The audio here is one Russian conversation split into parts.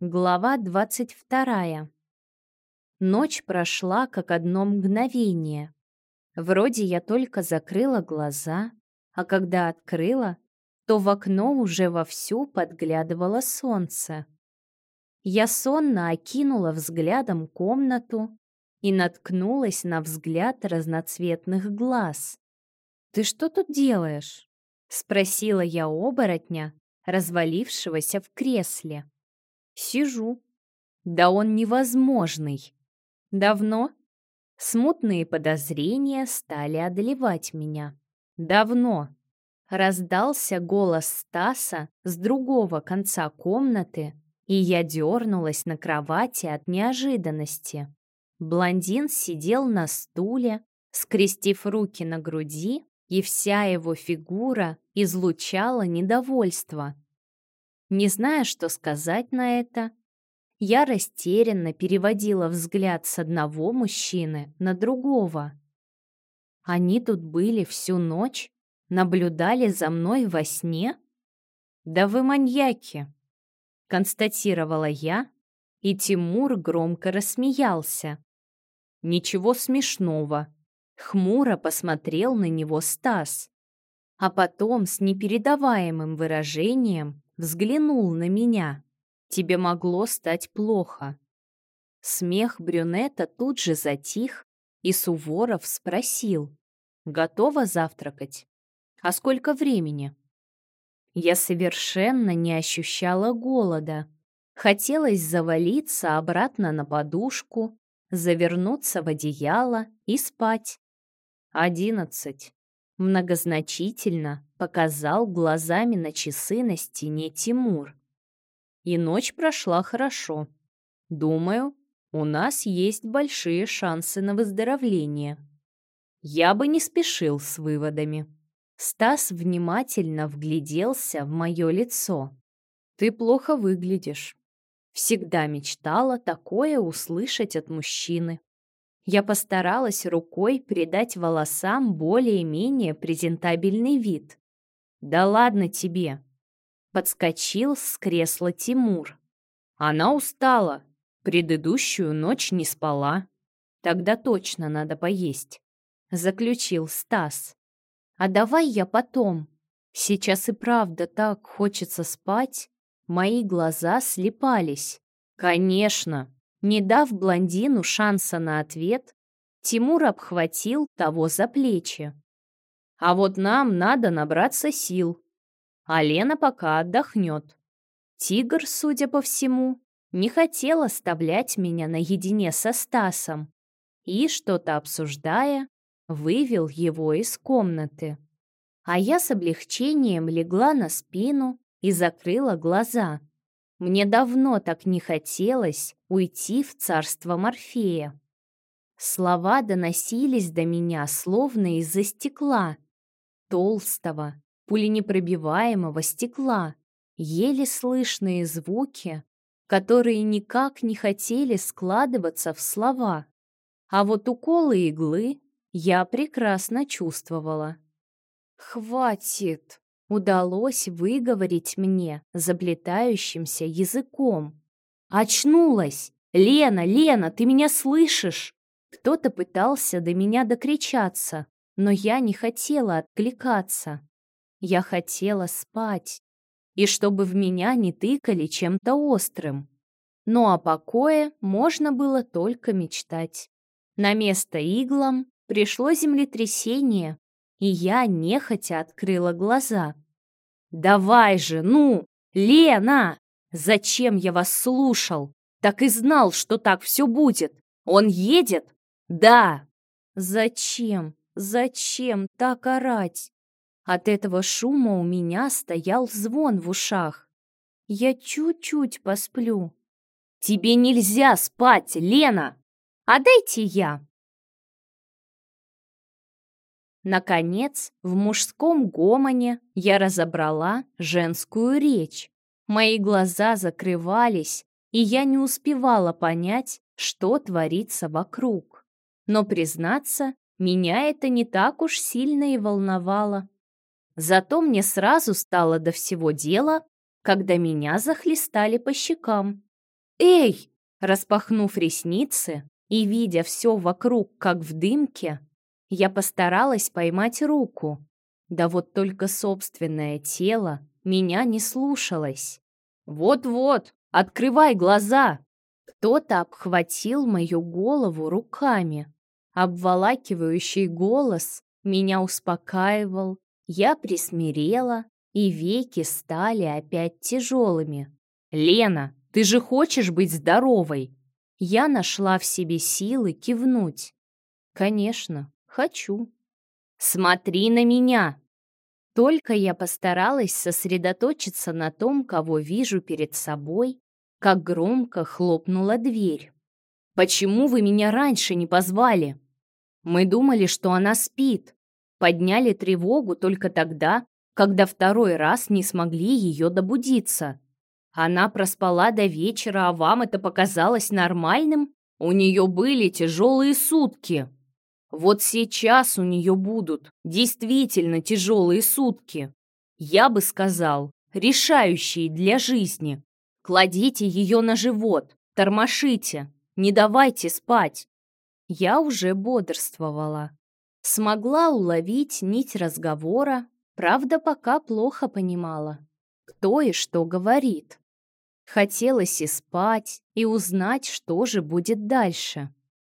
Глава двадцать вторая. Ночь прошла как одно мгновение. Вроде я только закрыла глаза, а когда открыла, то в окно уже вовсю подглядывало солнце. Я сонно окинула взглядом комнату и наткнулась на взгляд разноцветных глаз. «Ты что тут делаешь?» — спросила я оборотня, развалившегося в кресле. Сижу. Да он невозможный. Давно? Смутные подозрения стали одолевать меня. Давно. Раздался голос Стаса с другого конца комнаты, и я дернулась на кровати от неожиданности. Блондин сидел на стуле, скрестив руки на груди, и вся его фигура излучала недовольство. Не зная, что сказать на это, я растерянно переводила взгляд с одного мужчины на другого. Они тут были всю ночь, наблюдали за мной во сне? Да вы маньяки! Констатировала я, и Тимур громко рассмеялся. Ничего смешного. Хмуро посмотрел на него Стас, а потом с непередаваемым выражением взглянул на меня. Тебе могло стать плохо. Смех брюнета тут же затих, и Суворов спросил, «Готова завтракать? А сколько времени?» Я совершенно не ощущала голода. Хотелось завалиться обратно на подушку, завернуться в одеяло и спать. Одиннадцать. Многозначительно показал глазами на часы на стене Тимур. И ночь прошла хорошо. Думаю, у нас есть большие шансы на выздоровление. Я бы не спешил с выводами. Стас внимательно вгляделся в мое лицо. «Ты плохо выглядишь». Всегда мечтала такое услышать от мужчины. Я постаралась рукой придать волосам более-менее презентабельный вид. «Да ладно тебе!» Подскочил с кресла Тимур. Она устала. Предыдущую ночь не спала. Тогда точно надо поесть. Заключил Стас. А давай я потом. Сейчас и правда так хочется спать. Мои глаза слепались. Конечно, не дав блондину шанса на ответ, Тимур обхватил того за плечи. «А вот нам надо набраться сил, а Лена пока отдохнет». Тигр, судя по всему, не хотел оставлять меня наедине со Стасом и, что-то обсуждая, вывел его из комнаты. А я с облегчением легла на спину и закрыла глаза. Мне давно так не хотелось уйти в царство Морфея. Слова доносились до меня словно из-за стекла. Толстого, пуленепробиваемого стекла. Еле слышные звуки, которые никак не хотели складываться в слова. А вот уколы иглы я прекрасно чувствовала. «Хватит!» Удалось выговорить мне заплетающимся языком. «Очнулась! Лена, Лена, ты меня слышишь?» Кто-то пытался до меня докричаться, но я не хотела откликаться. Я хотела спать, и чтобы в меня не тыкали чем-то острым. Ну а покое можно было только мечтать. На место иглам пришло землетрясение, и я нехотя открыла глаза. «Давай же, ну! Лена! Зачем я вас слушал? Так и знал, что так все будет. Он едет? Да!» «Зачем? Зачем так орать?» От этого шума у меня стоял звон в ушах. «Я чуть-чуть посплю». «Тебе нельзя спать, Лена! А дайте я!» Наконец, в мужском гомоне я разобрала женскую речь. Мои глаза закрывались, и я не успевала понять, что творится вокруг. Но, признаться, меня это не так уж сильно и волновало. Зато мне сразу стало до всего дела, когда меня захлестали по щекам. «Эй!» Распахнув ресницы и видя все вокруг, как в дымке, я постаралась поймать руку. Да вот только собственное тело меня не слушалось. «Вот-вот, открывай глаза!» Кто-то обхватил мою голову руками. Обволакивающий голос меня успокаивал, я присмирела, и веки стали опять тяжелыми. «Лена, ты же хочешь быть здоровой?» Я нашла в себе силы кивнуть. «Конечно, хочу». «Смотри на меня!» Только я постаралась сосредоточиться на том, кого вижу перед собой, как громко хлопнула дверь. «Почему вы меня раньше не позвали?» «Мы думали, что она спит. Подняли тревогу только тогда, когда второй раз не смогли ее добудиться. Она проспала до вечера, а вам это показалось нормальным? У нее были тяжелые сутки. Вот сейчас у нее будут действительно тяжелые сутки. Я бы сказал, решающие для жизни. Кладите ее на живот, тормошите, не давайте спать. Я уже бодрствовала. Смогла уловить нить разговора, правда, пока плохо понимала, кто и что говорит. Хотелось и спать, и узнать, что же будет дальше.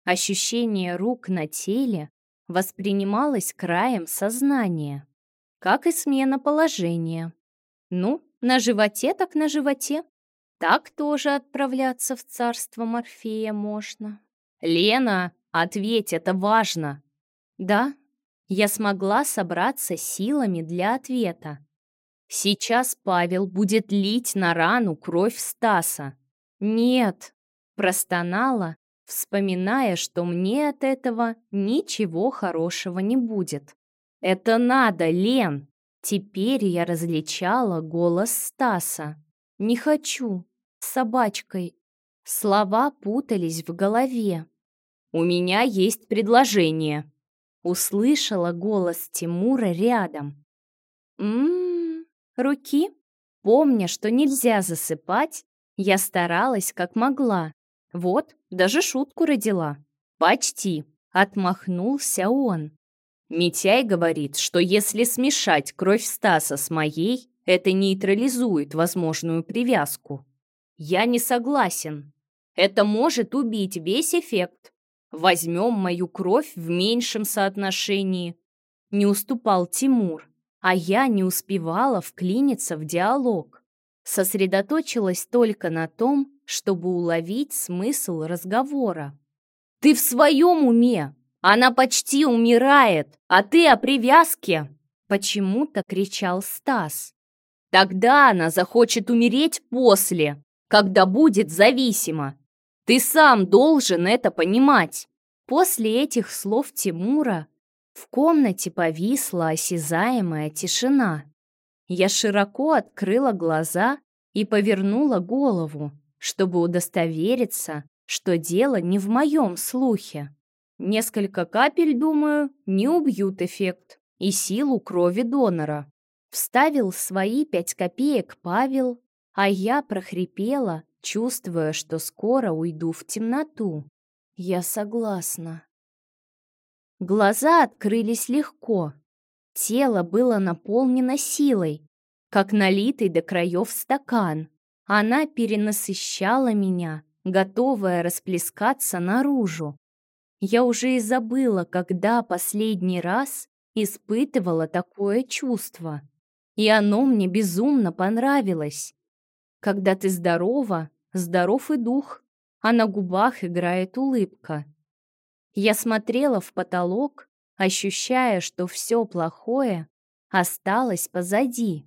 Ощущение рук на теле воспринималось краем сознания, как и смена положения. Ну, на животе так на животе. Так тоже отправляться в царство Морфея можно. «Лена, ответь, это важно!» «Да, я смогла собраться силами для ответа. Сейчас Павел будет лить на рану кровь Стаса. Нет, простонала, вспоминая, что мне от этого ничего хорошего не будет. Это надо, Лен. Теперь я различала голос Стаса. Не хочу, с собачкой. Слова путались в голове. «У меня есть предложение», — услышала голос Тимура рядом. «М-м-м, руки?» Помня, что нельзя засыпать, я старалась как могла. Вот, даже шутку родила. «Почти», — отмахнулся он. Митяй говорит, что если смешать кровь Стаса с моей, это нейтрализует возможную привязку. Я не согласен. Это может убить весь эффект. Возьмем мою кровь в меньшем соотношении. Не уступал Тимур, а я не успевала вклиниться в диалог. Сосредоточилась только на том, чтобы уловить смысл разговора. «Ты в своем уме? Она почти умирает, а ты о привязке!» Почему-то кричал Стас. «Тогда она захочет умереть после, когда будет зависима. Ты сам должен это понимать. После этих слов Тимура в комнате повисла осязаемая тишина. Я широко открыла глаза и повернула голову, чтобы удостовериться, что дело не в моем слухе. Несколько капель, думаю, не убьют эффект и силу крови донора. Вставил свои пять копеек Павел, а я прохрипела, чувствуя, что скоро уйду в темноту. Я согласна. Глаза открылись легко. Тело было наполнено силой, как налитый до краев стакан. Она перенасыщала меня, готовая расплескаться наружу. Я уже и забыла, когда последний раз испытывала такое чувство. И оно мне безумно понравилось. Когда ты здорова, здоров и дух, а на губах играет улыбка. Я смотрела в потолок, ощущая, что все плохое осталось позади.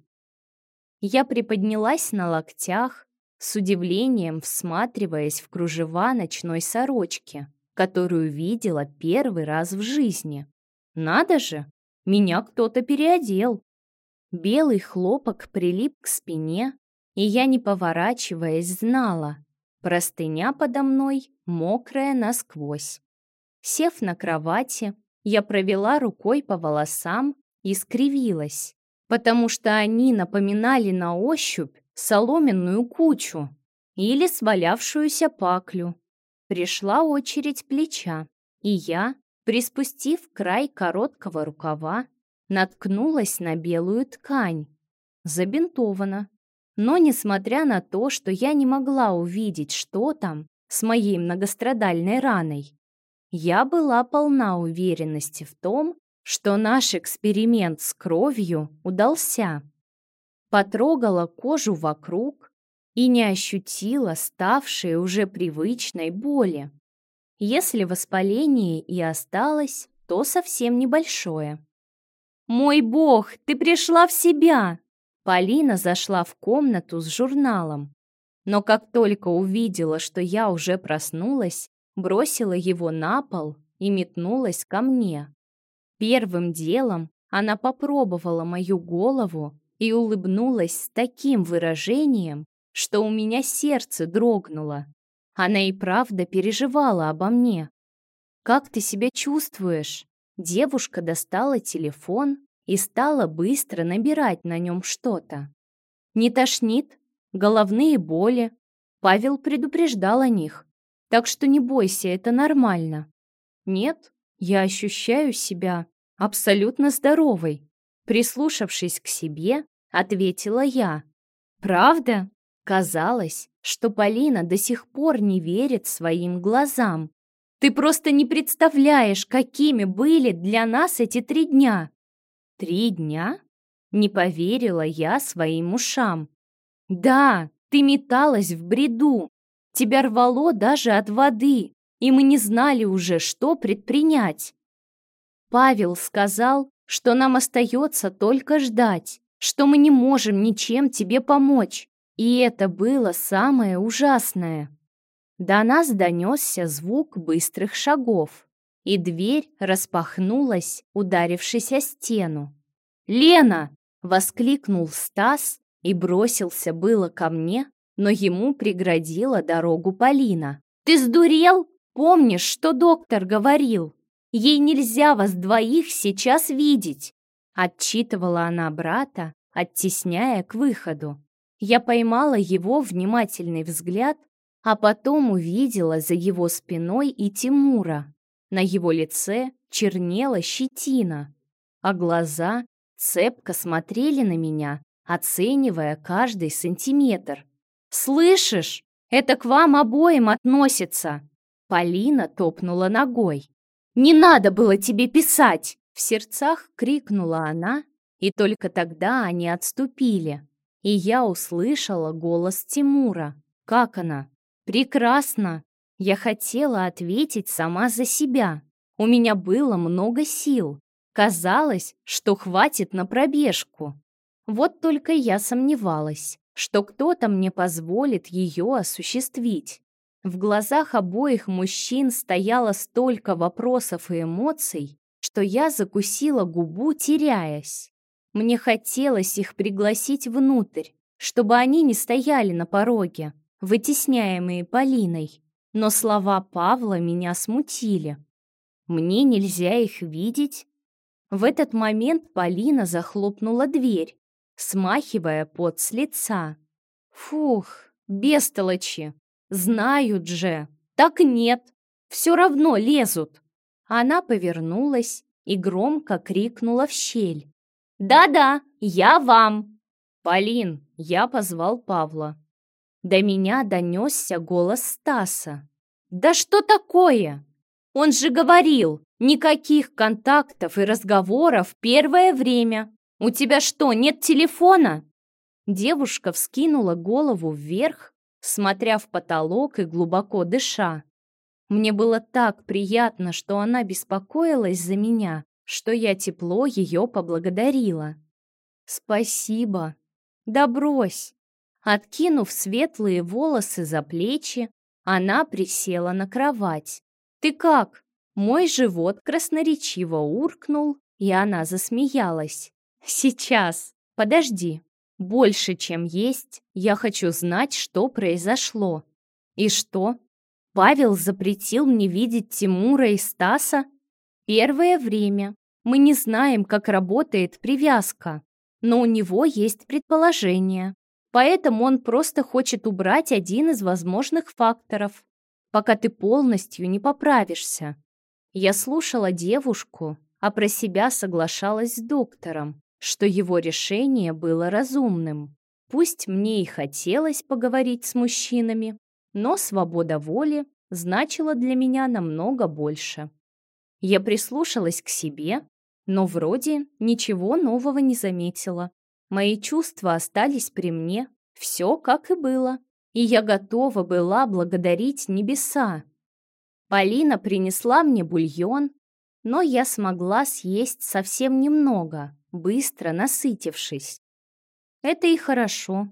Я приподнялась на локтях, с удивлением всматриваясь в кружева ночной сорочки, которую видела первый раз в жизни. Надо же, меня кто-то переодел. Белый хлопок прилип к спине, и я, не поворачиваясь, знала, простыня подо мной мокрая насквозь. Сев на кровати, я провела рукой по волосам и скривилась, потому что они напоминали на ощупь соломенную кучу. или свалявшуюся паклю. Пришла очередь плеча, и я, приспустив край короткого рукава, наткнулась на белую ткань. Забинтована. Но, несмотря на то, что я не могла увидеть, что там с моей многострадальной раной, я была полна уверенности в том, что наш эксперимент с кровью удался. Потрогала кожу вокруг и не ощутила ставшей уже привычной боли. Если воспаление и осталось, то совсем небольшое. «Мой бог, ты пришла в себя!» Полина зашла в комнату с журналом. Но как только увидела, что я уже проснулась, бросила его на пол и метнулась ко мне. Первым делом она попробовала мою голову и улыбнулась с таким выражением, что у меня сердце дрогнуло. Она и правда переживала обо мне. «Как ты себя чувствуешь?» Девушка достала телефон и стала быстро набирать на нем что-то. «Не тошнит? Головные боли?» Павел предупреждал о них. «Так что не бойся, это нормально». «Нет, я ощущаю себя абсолютно здоровой». Прислушавшись к себе, ответила я. «Правда?» Казалось, что Полина до сих пор не верит своим глазам. «Ты просто не представляешь, какими были для нас эти три дня!» «Три дня?» Не поверила я своим ушам. «Да, ты металась в бреду. Тебя рвало даже от воды, и мы не знали уже, что предпринять. Павел сказал, что нам остается только ждать, что мы не можем ничем тебе помочь. И это было самое ужасное. До нас донесся звук быстрых шагов, и дверь распахнулась, ударившись о стену. «Лена!» — воскликнул Стас и бросился было ко мне, но ему преградила дорогу Полина. «Ты сдурел? Помнишь, что доктор говорил? Ей нельзя вас двоих сейчас видеть!» Отчитывала она брата, оттесняя к выходу. Я поймала его внимательный взгляд, а потом увидела за его спиной и Тимура. На его лице чернела щетина, а глаза цепко смотрели на меня, оценивая каждый сантиметр. «Слышишь? Это к вам обоим относится!» Полина топнула ногой. «Не надо было тебе писать!» В сердцах крикнула она, и только тогда они отступили, и я услышала голос Тимура. Как она? Прекрасно! Я хотела ответить сама за себя. У меня было много сил. Казалось, что хватит на пробежку. Вот только я сомневалась, что кто-то мне позволит ее осуществить. В глазах обоих мужчин стояло столько вопросов и эмоций, что я закусила губу, теряясь. Мне хотелось их пригласить внутрь, чтобы они не стояли на пороге, вытесняемые Полиной. Но слова Павла меня смутили. Мне нельзя их видеть. В этот момент Полина захлопнула дверь, смахивая пот с лица. Фух, бестолочи, знают же. Так нет, все равно лезут. Она повернулась и громко крикнула в щель. «Да-да, я вам!» «Полин!» — я позвал Павла. До меня донесся голос Стаса. «Да что такое? Он же говорил, никаких контактов и разговоров первое время. У тебя что, нет телефона?» Девушка вскинула голову вверх, смотря в потолок и глубоко дыша. Мне было так приятно, что она беспокоилась за меня, что я тепло ее поблагодарила. «Спасибо!» «Да брось!» Откинув светлые волосы за плечи, она присела на кровать. «Ты как?» Мой живот красноречиво уркнул, и она засмеялась. «Сейчас! Подожди! Больше, чем есть, я хочу знать, что произошло». «И что?» Павел запретил мне видеть Тимура и Стаса? Первое время. Мы не знаем, как работает привязка, но у него есть предположение. Поэтому он просто хочет убрать один из возможных факторов, пока ты полностью не поправишься. Я слушала девушку, а про себя соглашалась с доктором, что его решение было разумным. Пусть мне и хотелось поговорить с мужчинами, но свобода воли значила для меня намного больше. Я прислушалась к себе, но вроде ничего нового не заметила. Мои чувства остались при мне, все как и было, и я готова была благодарить небеса. Полина принесла мне бульон, но я смогла съесть совсем немного, быстро насытившись. Это и хорошо.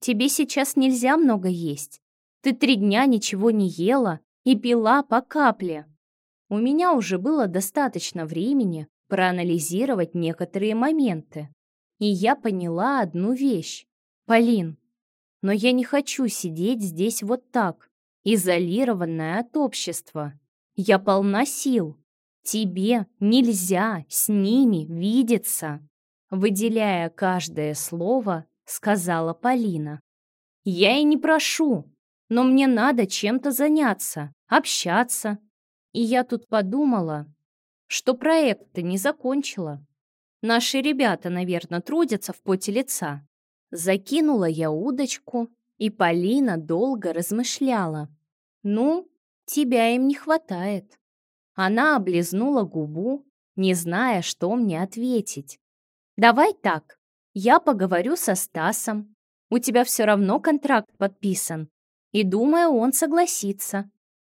Тебе сейчас нельзя много есть. Ты три дня ничего не ела и пила по капле. У меня уже было достаточно времени проанализировать некоторые моменты. И я поняла одну вещь. Полин, но я не хочу сидеть здесь вот так, изолированная от общества. Я полна сил. Тебе нельзя с ними видеться. Выделяя каждое слово, сказала Полина. Я и не прошу, но мне надо чем-то заняться, общаться. И я тут подумала, что проект-то не закончила. Наши ребята, наверное, трудятся в поте лица. Закинула я удочку, и Полина долго размышляла. Ну, тебя им не хватает. Она облизнула губу, не зная, что мне ответить. Давай так, я поговорю со Стасом. У тебя все равно контракт подписан. И думаю, он согласится.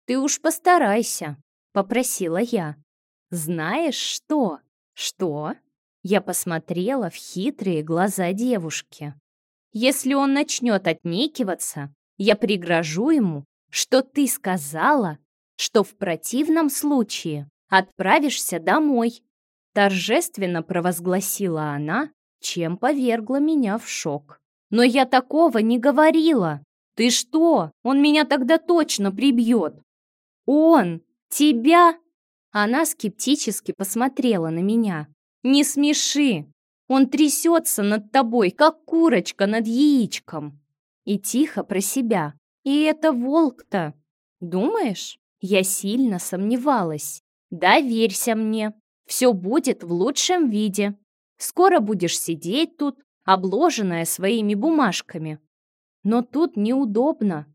Ты уж постарайся, попросила я. «Знаешь что?» «Что?» Я посмотрела в хитрые глаза девушки. «Если он начнет отнекиваться, я пригрожу ему, что ты сказала, что в противном случае отправишься домой». Торжественно провозгласила она, чем повергла меня в шок. «Но я такого не говорила! Ты что? Он меня тогда точно прибьет!» «Он! Тебя!» Она скептически посмотрела на меня. «Не смеши! Он трясется над тобой, как курочка над яичком!» И тихо про себя. «И это волк-то!» «Думаешь?» Я сильно сомневалась. «Доверься мне, все будет в лучшем виде. Скоро будешь сидеть тут, обложенная своими бумажками. Но тут неудобно.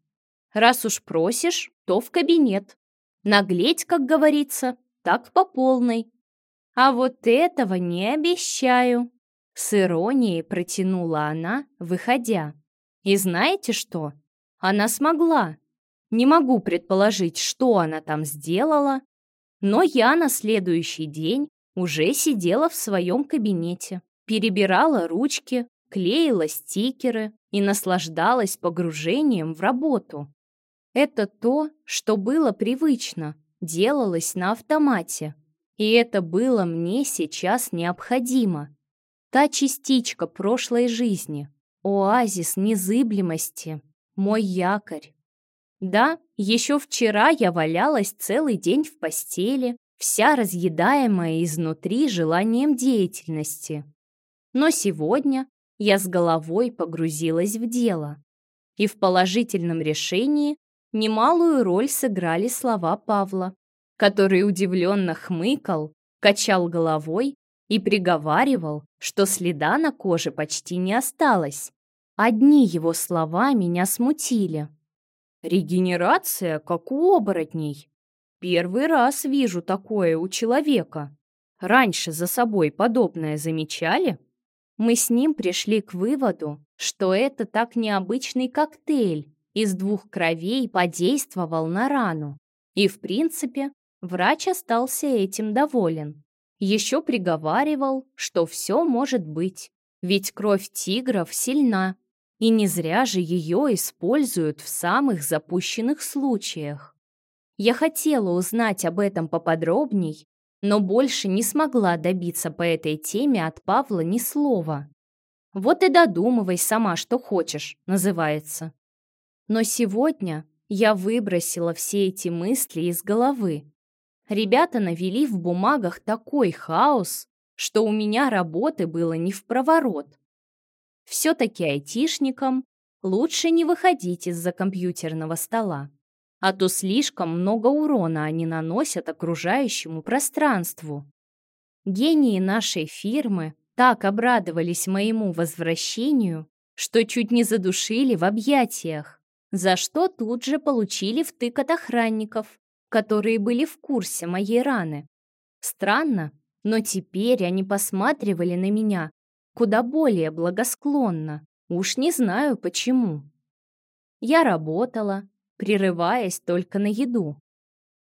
Раз уж просишь, то в кабинет. Наглеть, как говорится, так по полной. А вот этого не обещаю. С иронией протянула она, выходя. И знаете что? Она смогла. Не могу предположить, что она там сделала, но я на следующий день уже сидела в своем кабинете, перебирала ручки, клеила стикеры и наслаждалась погружением в работу. Это то, что было привычно, делалось на автомате. И это было мне сейчас необходимо. Та частичка прошлой жизни, оазис незыблемости, мой якорь. Да, еще вчера я валялась целый день в постели, вся разъедаемая изнутри желанием деятельности. Но сегодня я с головой погрузилась в дело. И в положительном решении немалую роль сыграли слова Павла, который удивленно хмыкал, качал головой и приговаривал, что следа на коже почти не осталось. Одни его слова меня смутили. «Регенерация, как у оборотней. Первый раз вижу такое у человека. Раньше за собой подобное замечали?» Мы с ним пришли к выводу, что это так необычный коктейль, из двух кровей подействовал на рану. И, в принципе, врач остался этим доволен. Еще приговаривал, что все может быть, ведь кровь тигров сильна, и не зря же ее используют в самых запущенных случаях. Я хотела узнать об этом поподробней, но больше не смогла добиться по этой теме от Павла ни слова. «Вот и додумывай сама, что хочешь», называется. Но сегодня я выбросила все эти мысли из головы. Ребята навели в бумагах такой хаос, что у меня работы было не в проворот. Все-таки айтишникам лучше не выходить из-за компьютерного стола, а то слишком много урона они наносят окружающему пространству. Гении нашей фирмы так обрадовались моему возвращению, что чуть не задушили в объятиях, за что тут же получили втык от охранников, которые были в курсе моей раны. Странно, но теперь они посматривали на меня куда более благосклонно. Уж не знаю почему. Я работала, прерываясь только на еду.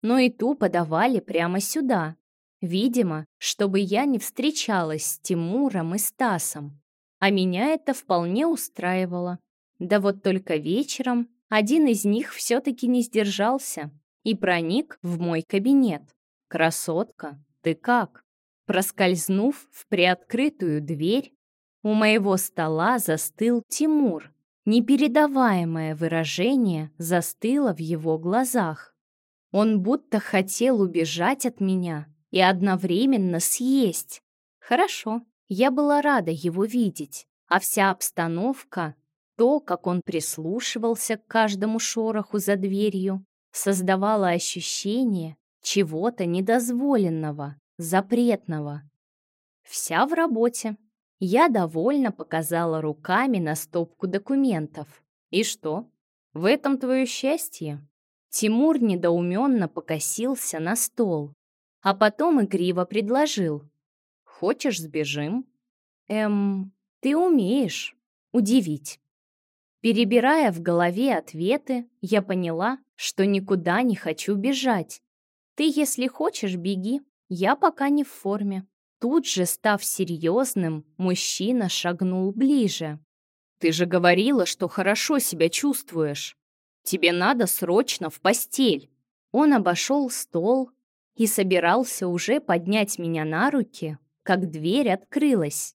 Но и ту подавали прямо сюда, Видимо, чтобы я не встречалась с Тимуром и Стасом. А меня это вполне устраивало. Да вот только вечером один из них все-таки не сдержался и проник в мой кабинет. «Красотка, ты как?» Проскользнув в приоткрытую дверь, у моего стола застыл Тимур. Непередаваемое выражение застыло в его глазах. Он будто хотел убежать от меня, и одновременно съесть. Хорошо, я была рада его видеть, а вся обстановка, то, как он прислушивался к каждому шороху за дверью, создавало ощущение чего-то недозволенного, запретного. Вся в работе. Я довольно показала руками на стопку документов. И что? В этом твое счастье? Тимур недоуменно покосился на стол, а потом игриво предложил. «Хочешь, сбежим?» «Эм, ты умеешь удивить». Перебирая в голове ответы, я поняла, что никуда не хочу бежать. «Ты, если хочешь, беги, я пока не в форме». Тут же, став серьезным, мужчина шагнул ближе. «Ты же говорила, что хорошо себя чувствуешь. Тебе надо срочно в постель». Он обошел стол, и собирался уже поднять меня на руки, как дверь открылась.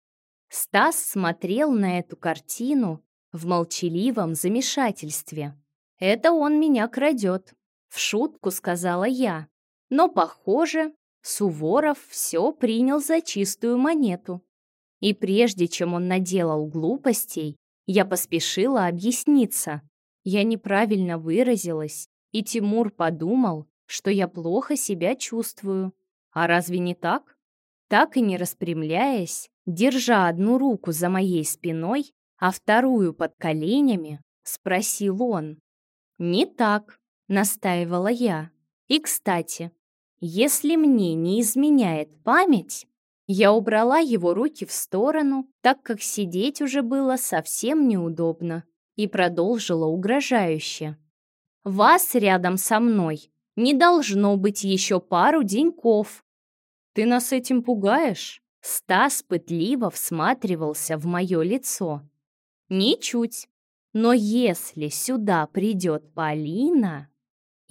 Стас смотрел на эту картину в молчаливом замешательстве. «Это он меня крадет», — в шутку сказала я. Но, похоже, Суворов все принял за чистую монету. И прежде чем он наделал глупостей, я поспешила объясниться. Я неправильно выразилась, и Тимур подумал, что я плохо себя чувствую. А разве не так? Так и не распрямляясь, держа одну руку за моей спиной, а вторую под коленями, спросил он. «Не так», — настаивала я. «И, кстати, если мне не изменяет память...» Я убрала его руки в сторону, так как сидеть уже было совсем неудобно, и продолжила угрожающе. «Вас рядом со мной не должно быть еще пару деньков. Ты нас этим пугаешь? Стас пытливо всматривался в мое лицо. Ничуть. Но если сюда придет Полина...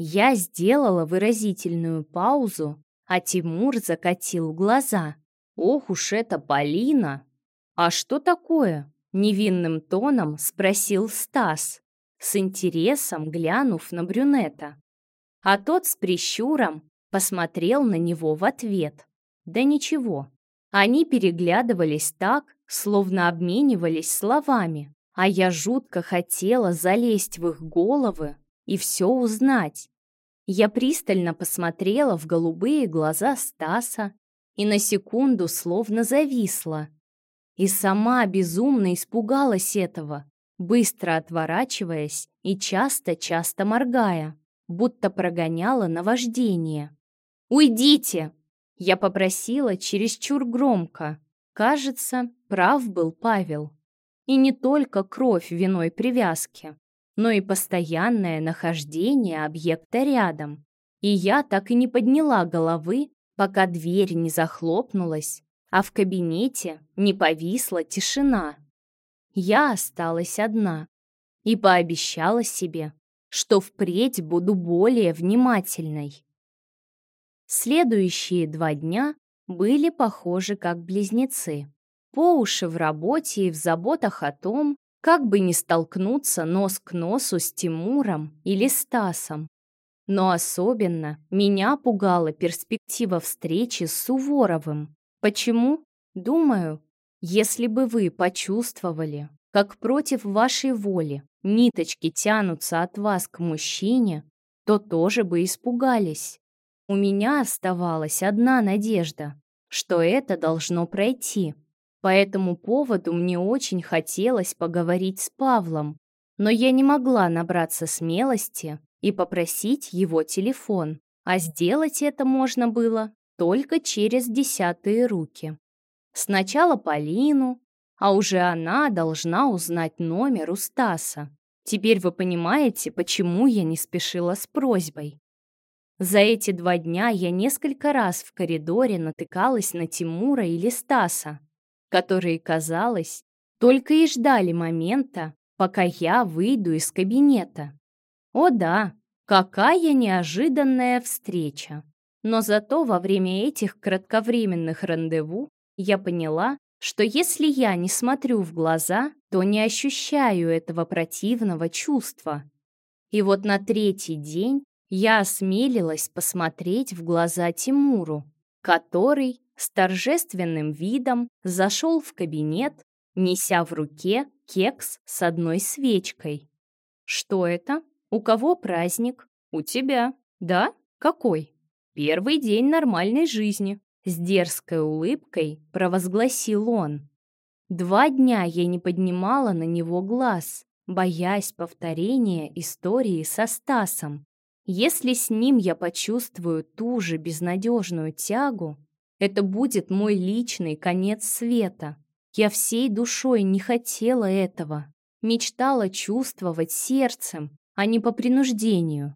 Я сделала выразительную паузу, а Тимур закатил глаза. «Ох уж это Полина!» «А что такое?» — невинным тоном спросил Стас, с интересом глянув на брюнета. А тот с прищуром посмотрел на него в ответ. Да ничего. Они переглядывались так, словно обменивались словами, а я жутко хотела залезть в их головы и все узнать. Я пристально посмотрела в голубые глаза Стаса и на секунду словно зависла. И сама безумно испугалась этого, быстро отворачиваясь и часто-часто моргая будто прогоняла наваждение. «Уйдите!» Я попросила чересчур громко. Кажется, прав был Павел. И не только кровь виной привязки, но и постоянное нахождение объекта рядом. И я так и не подняла головы, пока дверь не захлопнулась, а в кабинете не повисла тишина. Я осталась одна и пообещала себе, что впредь буду более внимательной. Следующие два дня были похожи как близнецы. По уши в работе и в заботах о том, как бы не столкнуться нос к носу с Тимуром или Стасом. Но особенно меня пугала перспектива встречи с Суворовым. Почему? Думаю, если бы вы почувствовали, как против вашей воли ниточки тянутся от вас к мужчине, то тоже бы испугались. У меня оставалась одна надежда, что это должно пройти. По этому поводу мне очень хотелось поговорить с Павлом, но я не могла набраться смелости и попросить его телефон, а сделать это можно было только через десятые руки. Сначала Полину, а уже она должна узнать номер у Стаса. Теперь вы понимаете, почему я не спешила с просьбой. За эти два дня я несколько раз в коридоре натыкалась на Тимура или Стаса, которые, казалось, только и ждали момента, пока я выйду из кабинета. О да, какая неожиданная встреча! Но зато во время этих кратковременных рандеву я поняла, что если я не смотрю в глаза, то не ощущаю этого противного чувства. И вот на третий день я осмелилась посмотреть в глаза Тимуру, который с торжественным видом зашел в кабинет, неся в руке кекс с одной свечкой. «Что это? У кого праздник? У тебя. Да? Какой?» «Первый день нормальной жизни», — с дерзкой улыбкой провозгласил он. Два дня я не поднимала на него глаз, боясь повторения истории со Стасом. Если с ним я почувствую ту же безнадежную тягу, это будет мой личный конец света. Я всей душой не хотела этого. Мечтала чувствовать сердцем, а не по принуждению.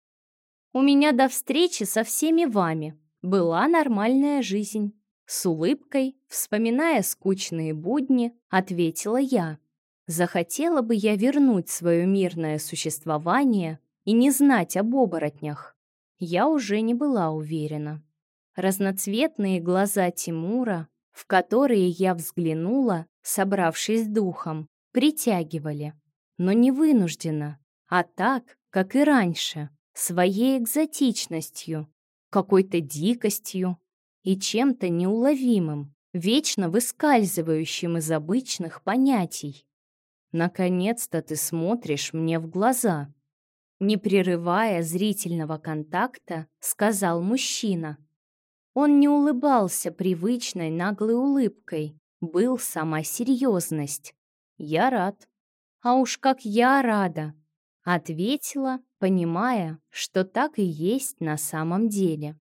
У меня до встречи со всеми вами была нормальная жизнь. С улыбкой, вспоминая скучные будни, ответила я. Захотела бы я вернуть свое мирное существование и не знать об оборотнях. Я уже не была уверена. Разноцветные глаза Тимура, в которые я взглянула, собравшись духом, притягивали, но не вынужденно, а так, как и раньше, своей экзотичностью, какой-то дикостью и чем-то неуловимым, вечно выскальзывающим из обычных понятий. Наконец-то ты смотришь мне в глаза. Не прерывая зрительного контакта, сказал мужчина. Он не улыбался привычной наглой улыбкой, был сама серьезность. «Я рад». «А уж как я рада!» Ответила, понимая, что так и есть на самом деле.